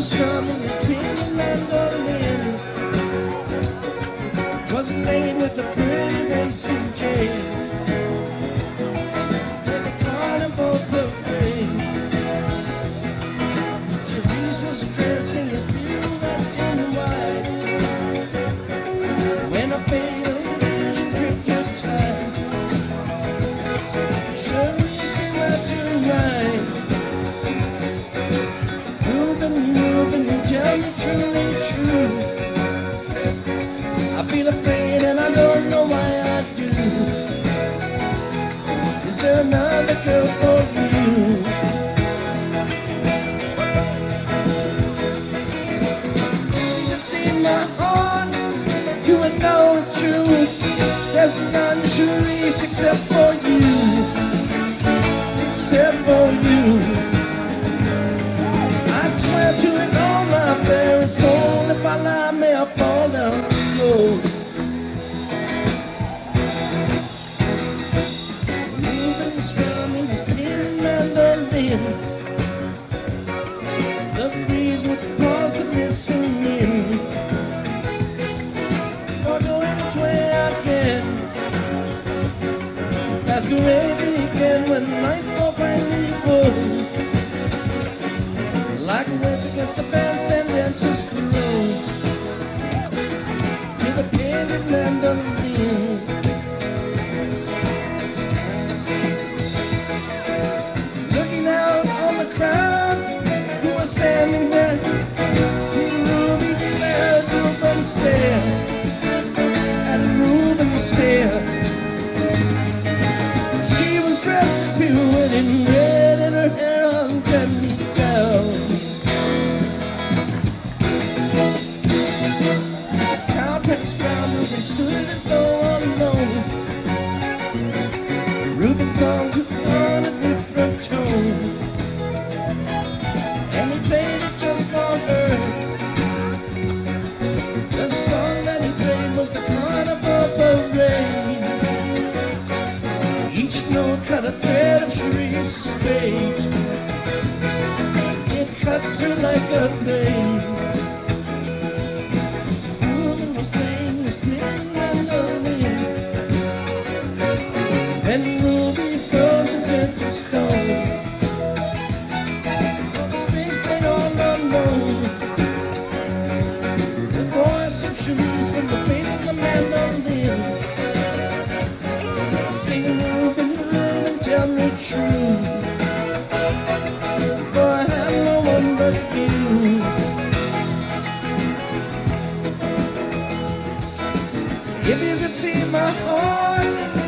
was strumming his penny mandolin. Twas a maid with a pretty mason in. another girl for you. If you see my heart, you would know it's true. There's none Charisse except for you, except for you. I swear to it, all my very soul if I lie me apart. and. Like a witch against the bandstand dances through. on a different tone. And he played it just for her. The song that he played was the carnival parade. Each note cut a thread of Charisse's fate. It cut through like a blade. see my heart.